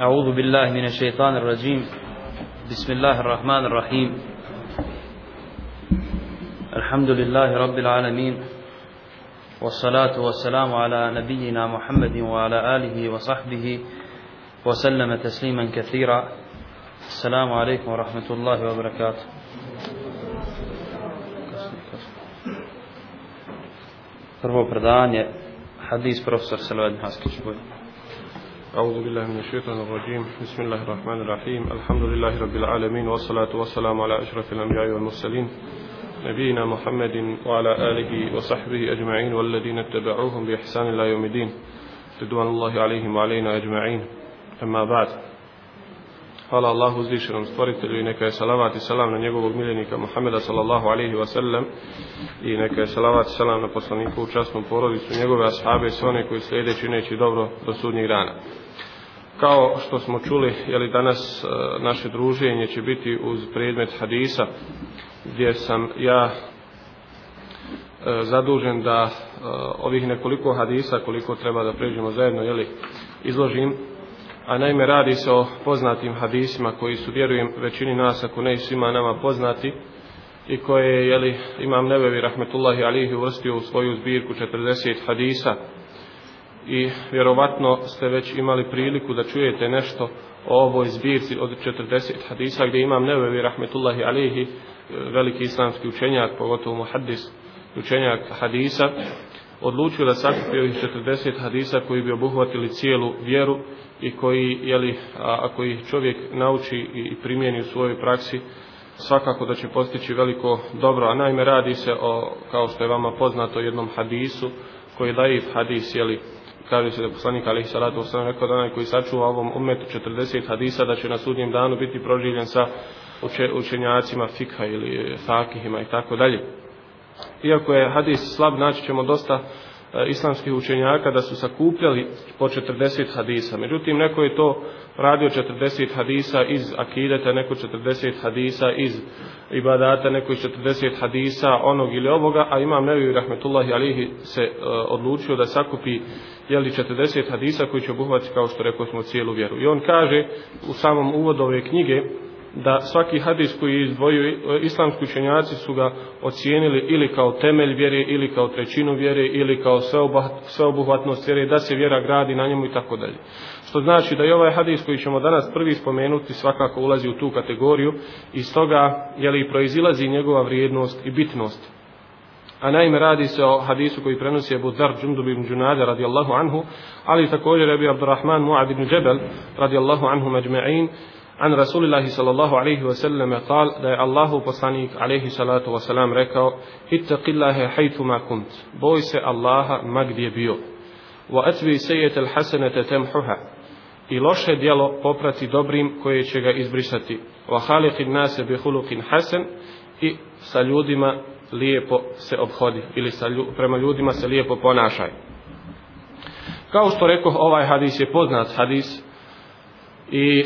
أعوذ بالله من الشيطان الرجيم. بسم الله الرحمن الرحيم. الحمد لله رب العالمين والصلاة والسلام على نبينا محمد وعلى آله وصحبه وسلم تسليما كثيرا. السلام عليكم ورحمة الله وبركاته. Prvo predanje, hadis profesor Selvad Haskić. أعوذ بالله من الشيطان الرجيم. بسم الله الرحمن الرحيم. الحمد لله رب العالمين والصلاة والسلام على أشرف الأنبياء والمرسلين. نبينا محمد وعلى آله وصحبه أجمعين والذين اتبعوهم بإحسان الله يوم الدين. رضوان الله عليهم وعلينا أجمعين. أما بعد. Hvala Allahu uzvišenom stvoritelju i neka je salavat i salam na njegovog miljenika Muhammeda sallallahu alaihi wa sallam i neka je salavat i salam na poslaniku u častnom porodicu njegove ashabe i sve one koji slijede čineći dobro do sudnjih dana. Kao što smo čuli, je li danas e, naše druženje će biti uz predmet hadisa gdje sam ja e, zadužen da e, ovih nekoliko hadisa koliko treba da pređemo zajedno je li izložim a naime radi se o poznatim hadisima koji su, vjerujem, većini nas, ako ne svima nama poznati, i koje je, jeli, imam nebevi, rahmetullahi alihi, uvrstio u svoju zbirku 40 hadisa. I vjerovatno ste već imali priliku da čujete nešto o ovoj zbirci od 40 hadisa, gdje imam nebevi, rahmetullahi alihi, veliki islamski učenjak, pogotovo muhaddis, učenjak hadisa, odlučio da sakupi ovih 40 hadisa koji bi obuhvatili cijelu vjeru i koji, jeli, a, ako ih čovjek nauči i primijeni u svojoj praksi, svakako da će postići veliko dobro, a najme radi se o, kao što je vama poznato, jednom hadisu koji daje hadis, jeli, kaže se da poslanik alaihi salatu wasalam rekao da onaj koji sačuva ovom umetu 40 hadisa da će na sudnjem danu biti proživljen sa učenjacima fikha ili fakihima i tako dalje. Iako je hadis slab, naći ćemo dosta e, islamskih učenjaka da su sakupljali po 40 hadisa. Međutim, neko je to radio 40 hadisa iz akideta, neko 40 hadisa iz ibadata, neko iz 40 hadisa onog ili ovoga, a imam nevi rahmetullahi alihi se uh, odlučio da sakupi jeli 40 hadisa koji će obuhvati kao što rekao smo cijelu vjeru. I on kaže u samom uvodu ove knjige da svaki hadis koji izdvoju e, islamski učenjaci su ga ocijenili ili kao temelj vjere ili kao trećinu vjere ili kao sveobuhvatnost vjere da se vjera gradi na njemu i tako dalje. Što znači da i ovaj hadis koji ćemo danas prvi spomenuti svakako ulazi u tu kategoriju i stoga je li proizilazi njegova vrijednost i bitnost. A naime radi se o hadisu koji prenosi Abu Dhar Džundub ibn Džunada radijallahu anhu, ali također Ebi Abdurrahman Mu'ad ibn Džebel radijallahu anhu međme'in, An Rasulillahi sallallahu alaihi wa sallam kal da je Allahu poslanik alaihi salatu wa sallam rekao Hittaqillahe hajtu ma kunt. Boj se Allaha ma gdje bio. Wa atvi sejetel hasenete temhuha. I loše djelo poprati dobrim koje će ga izbrisati. Wa halikin nase bi hulukin hasen. I sa ljudima lijepo se obhodi. Ili sa lju, prema ljudima se lijepo ponašaj. Kao što rekoh, ovaj hadis je poznat hadis. I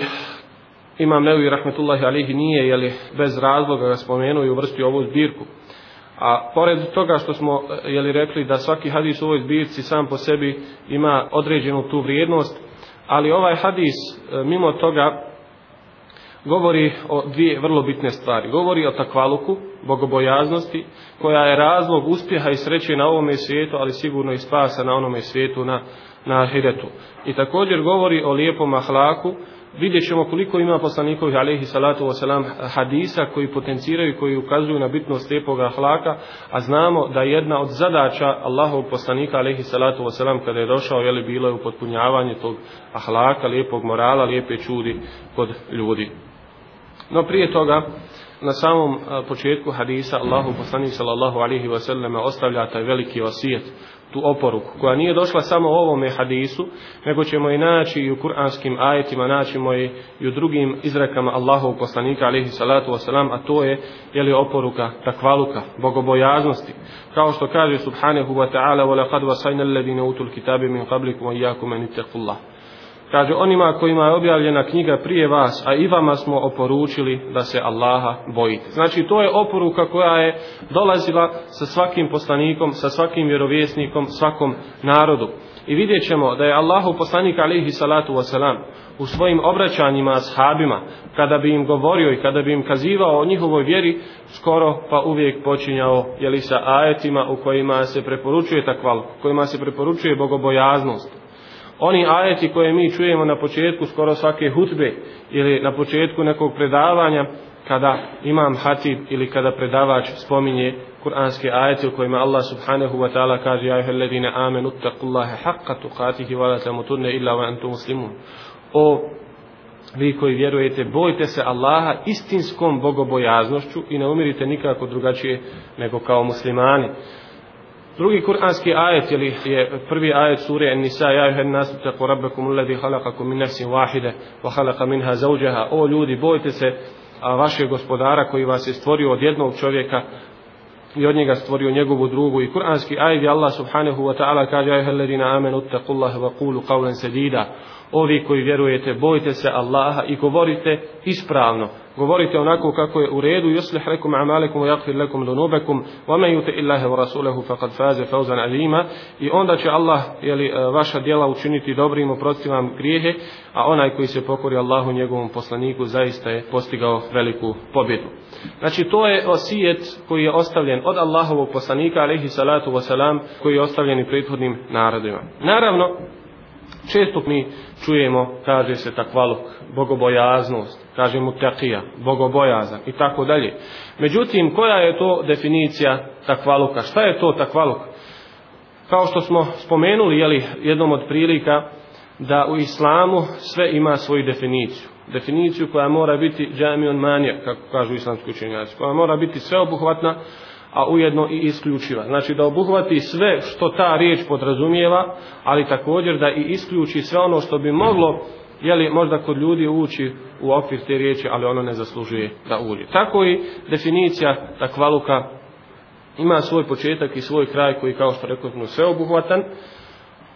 Imam Nevi Rahmetullahi Alihi nije jeli, bez razloga ga spomenuo i uvrstio ovu zbirku. A pored toga što smo jeli, rekli da svaki hadis u ovoj zbirci sam po sebi ima određenu tu vrijednost, ali ovaj hadis e, mimo toga govori o dvije vrlo bitne stvari. Govori o takvaluku, bogobojaznosti, koja je razlog uspjeha i sreće na ovome svijetu, ali sigurno i spasa na onome svijetu na, na ahiretu. I također govori o lijepom ahlaku, vidjet ćemo koliko ima poslanikovih alaihi salatu wasalam hadisa koji potenciraju, koji ukazuju na bitnost lijepog ahlaka, a znamo da jedna od zadaća Allahovog poslanika alaihi salatu wasalam kada je došao, jeli, bilo je upotpunjavanje tog ahlaka, lijepog morala, lijepe čudi kod ljudi. No prije toga, na samom početku hadisa Allahu poslanik sallallahu alejhi ve sallam ostavlja taj veliki osijet tu oporuku koja nije došla samo u ovome hadisu nego ćemo i naći i u kuranskim ajetima naćemo i, i u drugim izrekama Allahovog poslanika alaihi salatu vesselam a to je je li oporuka takvaluka bogobojaznosti. Kao što kaže subhanahu wa ta'ala wa laqad wasayna alladine utul kitaba min qablikum wa iyyakum an ittaqullah kaže onima kojima je objavljena knjiga prije vas, a i vama smo oporučili da se Allaha bojite. Znači to je oporuka koja je dolazila sa svakim poslanikom, sa svakim vjerovjesnikom, svakom narodu. I vidjet ćemo da je Allahu poslanik alaihi salatu wasalam u svojim obraćanjima ashabima, kada bi im govorio i kada bi im kazivao o njihovoj vjeri, skoro pa uvijek počinjao jeli sa ajetima u kojima se preporučuje takval, u kojima se preporučuje bogobojaznost. Oni ajeti koje mi čujemo na početku skoro svake hutbe ili na početku nekog predavanja, kada imam hatib ili kada predavač spominje kuranske ajete u kojima Allah subhanahu wa ta'ala kaže ja ladina amenu taqullaha haqqa tuqatihi wa la tamutunna illa wa antum muslimun. O vi koji vjerujete bojte se Allaha istinskom bogobojaznošću i ne umirite nikako drugačije nego kao muslimani. Drugi kuranski ajet je, je prvi ajet sure An-Nisa ja ayuha an-nas taqu rabbakum alladhi khalaqakum min nafsin wahida wa khalaqa minha zawjaha. O ljudi bojte se a vašeg gospodara koji vas je stvorio od jednog čovjeka i od njega stvorio njegovu drugu. I kuranski ajet je Allah subhanahu wa ta'ala kaže ayuha alladhina amanu taqullaha wa qulu qawlan sadida ovi koji vjerujete bojte se Allaha i govorite ispravno. Govorite onako kako je u redu. Yuslih lakum a'malakum wa yaghfir lakum dhunubakum. Wa man yuti illaha wa rasulahu faqad faza fawzan azima i onda će Allah je li eh, vaša djela učiniti dobrim oprosti vam grijehe a onaj koji se pokori Allahu njegovom poslaniku zaista je postigao veliku pobjedu. Znači to je osijet koji je ostavljen od Allahovog poslanika alejhi salatu vesselam koji je ostavljen i prethodnim narodima. Naravno često mi čujemo, kaže se takvaluk, bogobojaznost, kaže mu takija, bogobojazan i tako dalje. Međutim, koja je to definicija takvaluka? Šta je to takvaluk? Kao što smo spomenuli jeli, jednom od prilika da u islamu sve ima svoju definiciju. Definiciju koja mora biti džamion manija, kako kažu islamski učenjaci, koja mora biti sveobuhvatna, a ujedno i isključiva. Znači da obuhvati sve što ta riječ podrazumijeva, ali također da i isključi sve ono što bi moglo jeli, možda kod ljudi ući u okvir te riječi, ali ono ne zaslužuje da uđe. Tako i definicija takvaluka ima svoj početak i svoj kraj koji kao što rekao smo sveobuhvatan,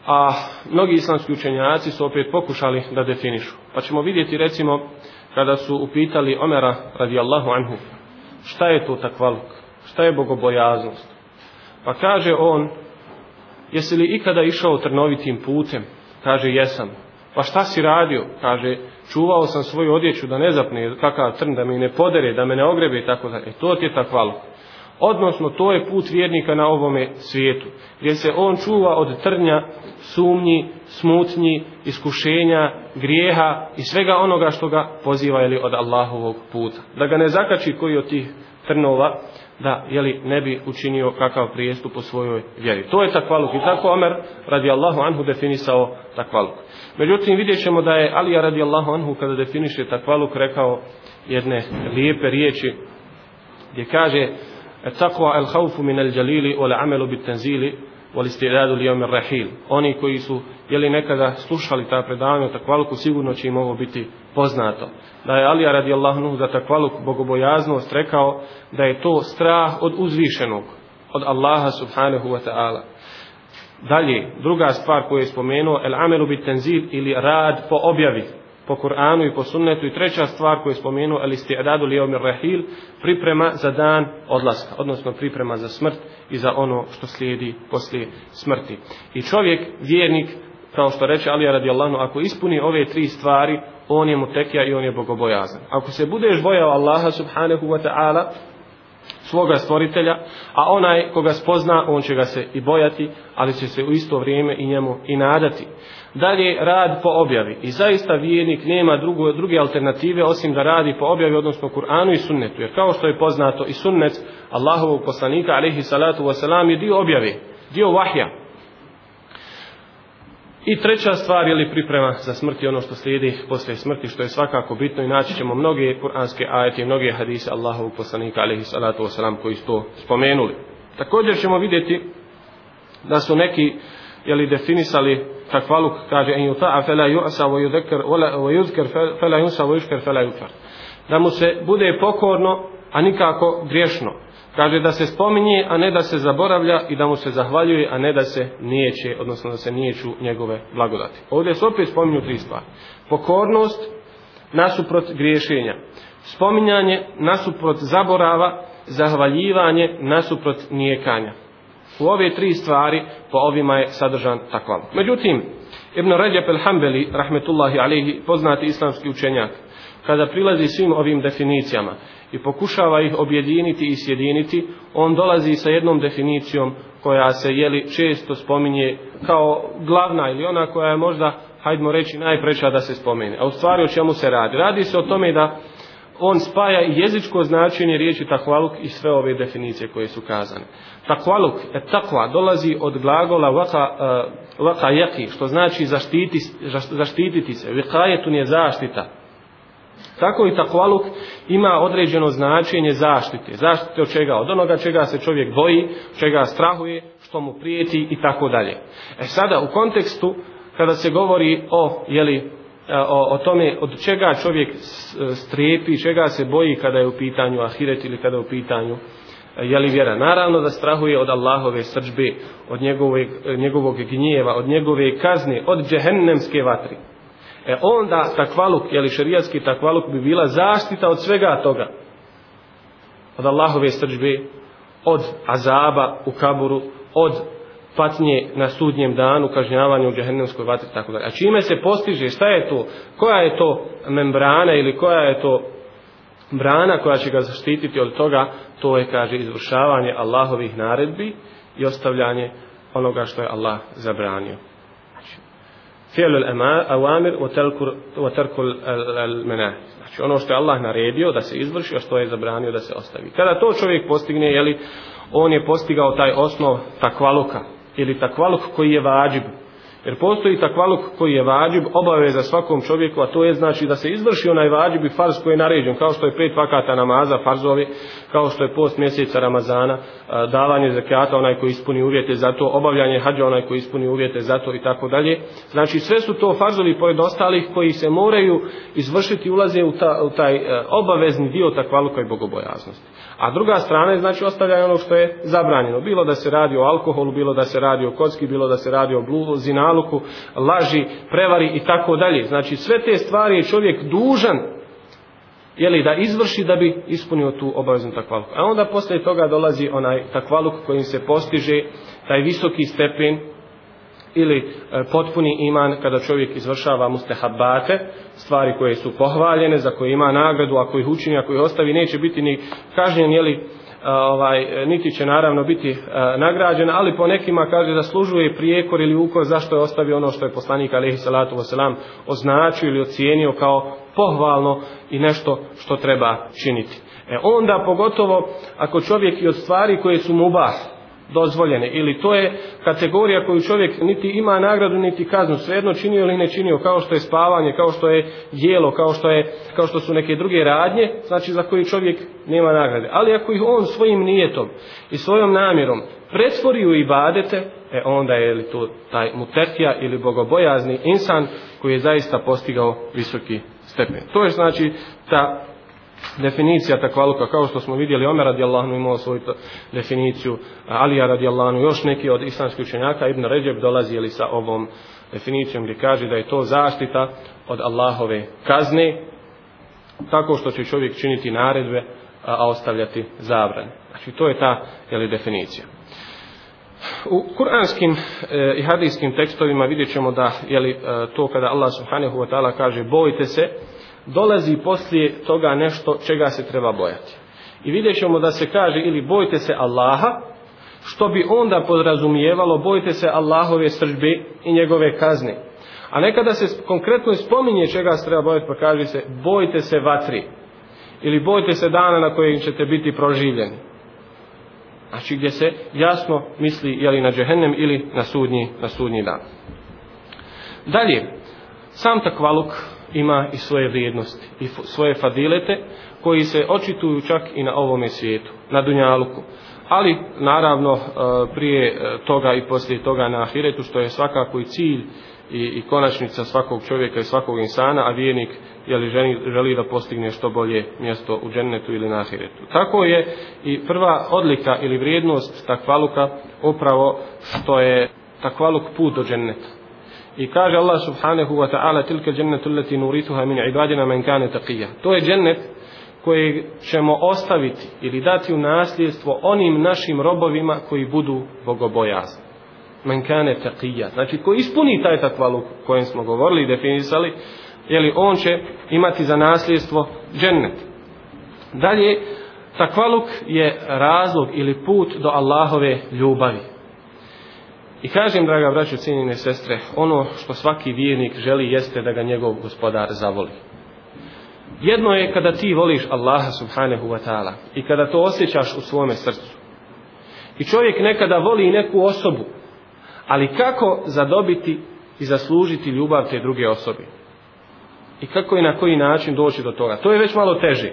a mnogi islamski učenjaci su opet pokušali da definišu. Pa ćemo vidjeti recimo kada su upitali Omera radijallahu anhu šta je to takvaluk? Šta je bogobojaznost? Pa kaže on, jesi li ikada išao trnovitim putem? Kaže, jesam. Pa šta si radio? Kaže, čuvao sam svoju odjeću da ne zapne kakav trn, da mi ne podere, da me ne ogrebe i tako da. E to ti je takvalo. Odnosno, to je put vjernika na ovome svijetu, gdje se on čuva od trnja, sumnji, smutnji, iskušenja, grijeha i svega onoga što ga poziva ili od Allahovog puta. Da ga ne zakači koji od tih trnova, da jeli, ne bi učinio kakav prijestup po svojoj vjeri. To je takvaluk i tako Omer radijallahu anhu definisao takvaluk. Međutim vidjet ćemo da je Alija radijallahu anhu kada definiše takvaluk rekao jedne lijepe riječi gdje kaže Taqwa al haufu min al jalili wal amalu bit tanzili والاستعداد ليوم الرحيل. Oni koji su jeli nekada slušali ta predavanja o takvaluku sigurno će im ovo biti poznato. Da je Alija radijallahu anhu za takvaluk bogobojaznost rekao da je to strah od uzvišenog, od Allaha subhanahu wa ta'ala. Dalje, druga stvar koju je spomenuo, el amelu bit tenzil ili rad po objavi, po Kur'anu i po sunnetu. I treća stvar koju je spomenuo, ali ste li omir rahil, priprema za dan odlaska, odnosno priprema za smrt i za ono što slijedi poslije smrti. I čovjek, vjernik, kao što reče Alija radijallahu, ako ispuni ove tri stvari, on je mutekija i on je bogobojazan. Ako se budeš bojao Allaha subhanahu wa ta'ala, svoga stvoritelja, a onaj koga spozna, on će ga se i bojati, ali će se u isto vrijeme i njemu i nadati. Dalje, rad po objavi. I zaista vijenik nema drugu, druge alternative osim da radi po objavi, odnosno Kur'anu i sunnetu. Jer kao što je poznato i sunnet Allahovog poslanika, alaihi salatu wasalam, je dio objave, dio vahja. I treća stvar je li priprema za smrt i ono što slijedi posle smrti, što je svakako bitno i naći ćemo mnoge kuranske ajete i mnoge hadise Allahovog poslanika alaihi salatu wasalam koji su to spomenuli. Također ćemo vidjeti da su neki jeli definisali takvaluk kaže en yuta'a fala yu'sa wa yudhakkar wa yudhkar fala yunsa wa yushkar fala yukfar da mu se bude pokorno a nikako griješno Kaže da se spominje, a ne da se zaboravlja i da mu se zahvaljuje, a ne da se nijeće, odnosno da se nijeću njegove blagodati. Ovdje se opet spominju tri stvari. Pokornost nasuprot griješenja. Spominjanje nasuprot zaborava, zahvaljivanje nasuprot nijekanja. U ove tri stvari po ovima je sadržan takvam. Međutim, Ibn Rajab al-Hambeli, rahmetullahi alihi, poznati islamski učenjak, kada prilazi svim ovim definicijama i pokušava ih objediniti i sjediniti, on dolazi sa jednom definicijom koja se jeli često spominje kao glavna ili ona koja je možda, hajdemo reći, najpreća da se spomene. A u stvari o čemu se radi? Radi se o tome da on spaja jezičko značenje riječi takvaluk i sve ove definicije koje su kazane. Takvaluk, et takva, dolazi od glagola vaka, e, uh, vaka jaki, što znači zaštiti, zaštititi se. Vikajetun je zaštita. Tako i takvaluk ima određeno značenje zaštite. Zaštite od čega? Od onoga čega se čovjek boji, čega strahuje, što mu prijeti i tako dalje. E sada, u kontekstu, kada se govori o, jeli, o, o tome od čega čovjek e, strepi, čega se boji kada je u pitanju ahiret ili kada je u pitanju e, je li vjera. Naravno da strahuje od Allahove srđbe, od njegove, e, njegovog gnjeva, od njegove kazne, od džehennemske vatri. E onda takvaluk, je li šarijatski takvaluk bi bila zaštita od svega toga. Od Allahove srđbe, od azaba u kaburu, od patnje na sudnjem danu, kažnjavanju u džahennemskoj vatri, tako da. A čime se postiže, šta je to, koja je to membrana ili koja je to brana koja će ga zaštititi od toga, to je, kaže, izvršavanje Allahovih naredbi i ostavljanje onoga što je Allah zabranio. Znači, Fijelul awamir wa tarkul al-manah. Znači, ono što je Allah naredio da se izvrši, a što je zabranio da se ostavi. Kada to čovjek postigne, jeli, on je postigao taj osnov takvaluka, ili takvaluk koji je vađib. Jer postoji takvaluk koji je vađib, obaveza svakom čovjeku, a to je znači da se izvrši onaj vađib i farz koji je naređen, kao što je pet vakata namaza, farzovi, kao što je post mjeseca Ramazana, davanje zakata, onaj koji ispuni uvjete za to, obavljanje hađa, onaj koji ispuni uvjete za to i tako dalje. Znači sve su to farzovi pored ostalih koji se moraju izvršiti, ulaze u, ta, u taj e, obavezni dio takvaluka i bogobojaznosti. A druga strana je znači ostavljanje ono što je zabranjeno. Bilo da se radi o alkoholu, bilo da se radi o kocki, bilo da se radi o blu, zinaluku, laži, prevari i tako dalje. Znači sve te stvari je čovjek dužan jeli, da izvrši da bi ispunio tu obaveznu takvaluku. A onda posle toga dolazi onaj takvaluk kojim se postiže taj visoki stepen ili e, potpuni iman kada čovjek izvršava mustehabate, stvari koje su pohvaljene, za koje ima nagradu, ako ih učini, ako ih ostavi, neće biti ni kažnjen, jeli, e, ovaj, niti će naravno biti e, nagrađen, ali po nekima kaže da služuje prijekor ili ukor zašto je ostavio ono što je poslanik alaihi salatu wasalam označio ili ocijenio kao pohvalno i nešto što treba činiti. E onda pogotovo ako čovjek i od stvari koje su mubah, dozvoljene. Ili to je kategorija koju čovjek niti ima nagradu niti kaznu. Svejedno činio ili ne činio kao što je spavanje kao što je jelo kao što je kao što su neke druge radnje znači za koji čovjek nema nagrade. Ali ako ih on svojim nijetom i svojom namjerom pretvori u ibadete e onda je li to taj mutetija ili bogobojazni insan koji je zaista postigao visoki stepen. To je znači ta definicija takvaluka kao što smo vidjeli Omer radijallahu imao svoju definiciju Alija radijallahu još neki od islamskih učenjaka Ibn Ređeb dolazi ili sa ovom definicijom gdje kaže da je to zaštita od Allahove kazne tako što će čovjek činiti naredbe a ostavljati zabrane. Znači to je ta jeli, definicija. U kuranskim e, i hadijskim tekstovima vidjet ćemo da jeli, e, to kada Allah subhanahu wa ta'ala kaže bojite se dolazi poslije toga nešto čega se treba bojati. I vidjet ćemo da se kaže ili bojte se Allaha, što bi onda podrazumijevalo bojte se Allahove sržbe i njegove kazne. A nekada se konkretno spominje čega se treba bojati, pa kaže se bojte se vatri. Ili bojte se dana na kojeg ćete biti proživljeni. Znači gdje se jasno misli jeli na džehennem ili na sudnji, na sudnji dan. Dalje, sam takvaluk ima i svoje vrijednosti i svoje fadilete koji se očituju čak i na ovome svijetu, na Dunjaluku. Ali, naravno, e, prije e, toga i poslije toga na Ahiretu, što je svakako i cilj i, i konačnica svakog čovjeka i svakog insana, a vjernik jeli, želi, želi da postigne što bolje mjesto u džennetu ili na ahiretu. Tako je i prva odlika ili vrijednost takvaluka upravo što je takvaluk put do dženneta. I kaže Allah subhanahu wa ta'ala tilka džennetu leti nurituha min ibadina men kane taqija. To je džennet koji ćemo ostaviti ili dati u nasljedstvo onim našim robovima koji budu bogobojazni. Men kane taqija. Znači ko ispuni taj takvalu kojem smo govorili i definisali, jeli on će imati za nasljedstvo džennet. Dalje, takvaluk je razlog ili put do Allahove ljubavi. I kažem, draga braćo, cijenine sestre, ono što svaki vjernik želi jeste da ga njegov gospodar zavoli. Jedno je kada ti voliš Allaha subhanahu wa ta'ala i kada to osjećaš u svome srcu. I čovjek nekada voli neku osobu, ali kako zadobiti i zaslužiti ljubav te druge osobe? I kako i na koji način doći do toga? To je već malo teže.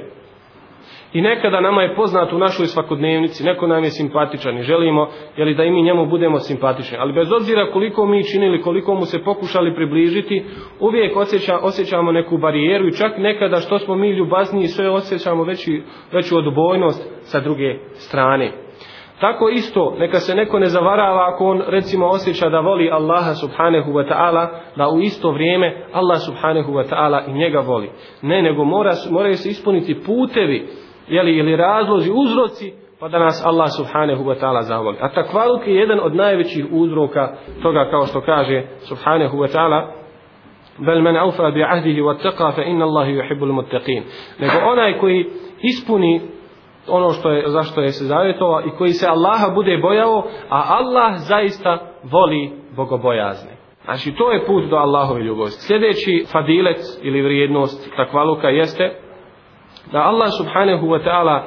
I nekada nama je poznat u našoj svakodnevnici, neko nam je simpatičan i želimo jeli, da i mi njemu budemo simpatični. Ali bez obzira koliko mi činili, koliko mu se pokušali približiti, uvijek osjeća, osjećamo neku barijeru i čak nekada što smo mi ljubazniji, sve osjećamo veći, veću odbojnost sa druge strane. Tako isto, neka se neko ne zavarava ako on recimo osjeća da voli Allaha subhanahu wa ta'ala, da u isto vrijeme Allah subhanahu wa ta'ala i njega voli. Ne, nego mora, moraju se ispuniti putevi jeli, ili razlozi, uzroci, pa da nas Allah subhanahu wa ta'ala zavoli. A takvaluk je jedan od najvećih uzroka toga kao što kaže subhanahu wa ta'ala bel men aufa bi ahdihi wa taqa fa inna Allahi yuhibbul muttaqin. Nego onaj koji ispuni ono što je zašto je se zavjetovao i koji se Allaha bude bojao, a Allah zaista voli bogobojazne. Znači to je put do Allahove ljubosti. Sljedeći fadilec ili vrijednost takvaluka jeste da Allah subhanahu wa ta'ala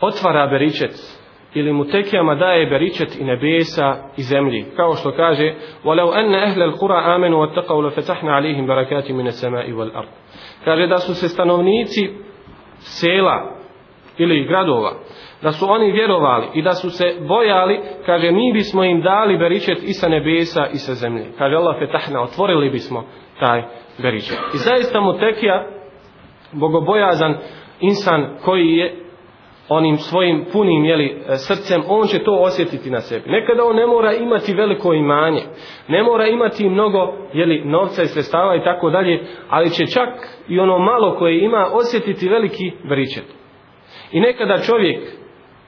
otvara beričet ili mu tekijama daje beričet i nebesa i zemlji. Kao što kaže وَلَوْ أَنَّ أَهْلَ الْقُرَى آمَنُوا وَاتَّقَوْا لَفَتَحْنَا عَلِيهِمْ بَرَكَاتِ مِنَ السَّمَاءِ وَالْأَرْضِ Kaže da su se stanovnici sela ili gradova, da su oni vjerovali i da su se bojali, kaže mi bismo im dali beričet i sa nebesa i sa zemlje. Kaže Allah fetahna, otvorili bismo taj beričet. I zaista mu tekija, bogobojazan insan koji je onim svojim punim jeli, e, srcem, on će to osjetiti na sebi. Nekada on ne mora imati veliko imanje, ne mora imati mnogo jeli, novca i sredstava i tako dalje, ali će čak i ono malo koje ima osjetiti veliki beričet. I nekada čovjek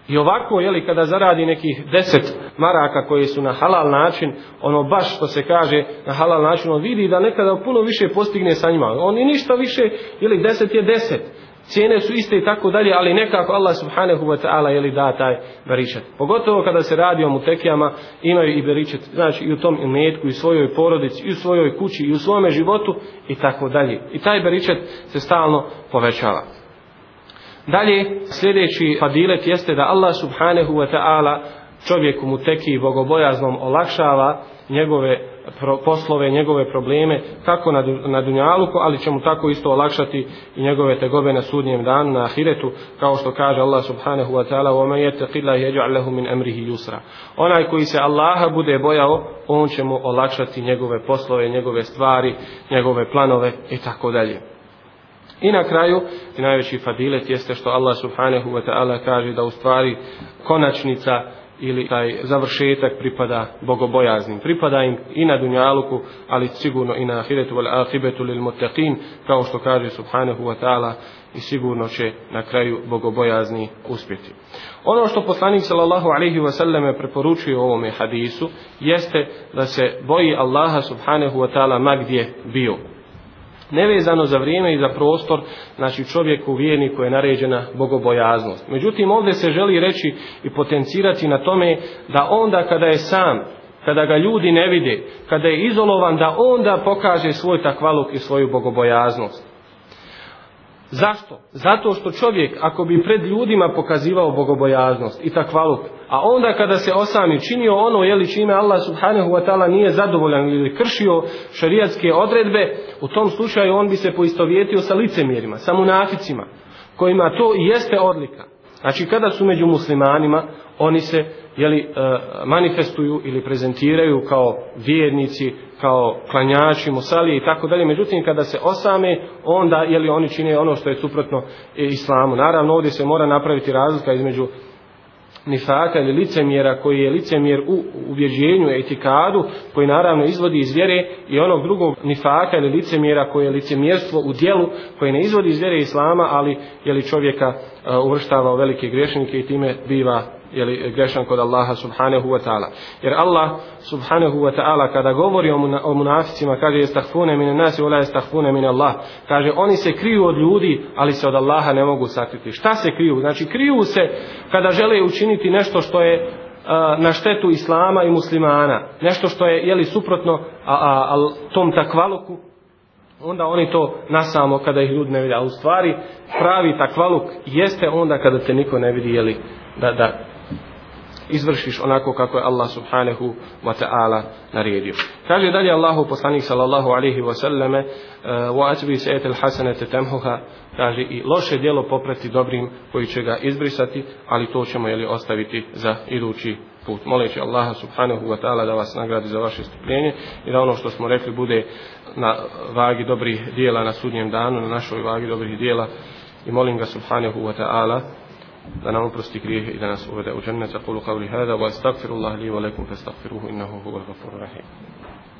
i ovako, jeli, kada zaradi nekih deset maraka koji su na halal način, ono baš što se kaže na halal način, on vidi da nekada puno više postigne sa njima. On i ništa više, jeli, deset je deset. Cijene su iste i tako dalje, ali nekako Allah subhanahu wa ta'ala je li da taj beričet. Pogotovo kada se radi o mutekijama, imaju i beričet, znači i u tom imetku, i u svojoj porodici, i u svojoj kući, i u svome životu, i tako dalje. I taj beričet se stalno povećava. Dalje, sljedeći fadilet jeste da Allah subhanahu wa ta'ala čovjeku mu teki bogobojaznom olakšava njegove poslove, njegove probleme, kako na, na dunjaluku, ali će mu tako isto olakšati i njegove tegobe na sudnjem danu, na ahiretu, kao što kaže Allah subhanahu wa ta'ala, وَمَنْ يَتَقِ اللَّهِ يَجُعَ لَهُ مِنْ أَمْرِهِ يُسْرًا Onaj koji se Allaha bude bojao, on će mu olakšati njegove poslove, njegove stvari, njegove planove i tako dalje. I na kraju, i najveći fadilet jeste što Allah subhanahu wa ta'ala kaže da u stvari konačnica ili taj završetak pripada bogobojaznim. Pripada im i na dunjaluku, ali sigurno i na ahiretu wal ahibetu lil muttaqin, kao što kaže subhanahu wa ta'ala i sigurno će na kraju bogobojazni uspjeti. Ono što poslanik sallallahu alaihi wa sallam preporučuje u ovome hadisu jeste da se boji Allaha subhanahu wa ta'ala ma gdje bio nevezano za vrijeme i za prostor, znači čovjeku vjerniku je naređena bogobojaznost. Međutim, ovdje se želi reći i potencirati na tome da onda kada je sam, kada ga ljudi ne vide, kada je izolovan, da onda pokaže svoj takvaluk i svoju bogobojaznost. Zašto? Zato što čovjek, ako bi pred ljudima pokazivao bogobojaznost i takvaluk, a onda kada se osami činio ono, je li čime Allah subhanahu wa ta'ala nije zadovoljan ili kršio šarijatske odredbe, u tom slučaju on bi se poistovjetio sa licemjerima, sa munaficima, kojima to i jeste odlika. Znači kada su među muslimanima, oni se jeli, eh, manifestuju ili prezentiraju kao vjernici, kao klanjači, musalije i tako dalje. Međutim, kada se osame, onda jeli, oni čine ono što je suprotno e, islamu. Naravno, ovdje se mora napraviti razlika između nifaka ili licemjera koji je licemjer u ubjeđenju, etikadu, koji naravno izvodi iz vjere i onog drugog nifaka ili licemjera koji je licemjerstvo u dijelu, koji ne izvodi iz vjere islama, ali je li čovjeka e, uvrštava u velike grešnike i time biva jeli, grešan kod Allaha subhanahu wa ta'ala. Jer Allah subhanahu wa ta'ala kada govori o, muna, o munaficima kaže jestahfune mine nasi ula jestahfune mine Allah. Kaže oni se kriju od ljudi ali se od Allaha ne mogu sakriti. Šta se kriju? Znači kriju se kada žele učiniti nešto što je na štetu islama i muslimana. Nešto što je jeli suprotno a, a, a tom takvaluku onda oni to nasamo kada ih ljudi ne vidi. A u stvari pravi takvaluk jeste onda kada te niko ne vidi jeli, da, da izvršiš onako kako je Allah subhanahu wa ta'ala naredio. Kaže dalje Allahu poslanik sallallahu alaihi wa sallame eh, wa atbi sejete l'hasanete temhuha kaže i loše dijelo poprati dobrim koji će ga izbrisati ali to ćemo jeli ostaviti za idući put. Moleći Allaha subhanahu wa ta'ala da vas nagradi za vaše strpljenje i da ono što smo rekli bude na vagi dobrih dijela na sudnjem danu, na našoj vagi dobrih dijela i molim ga subhanahu wa ta'ala da nam oprosti grijehe i da nas uvede u džennet. Aqulu qavli hada wa astaghfirullaha li wa lakum fastaghfiruhu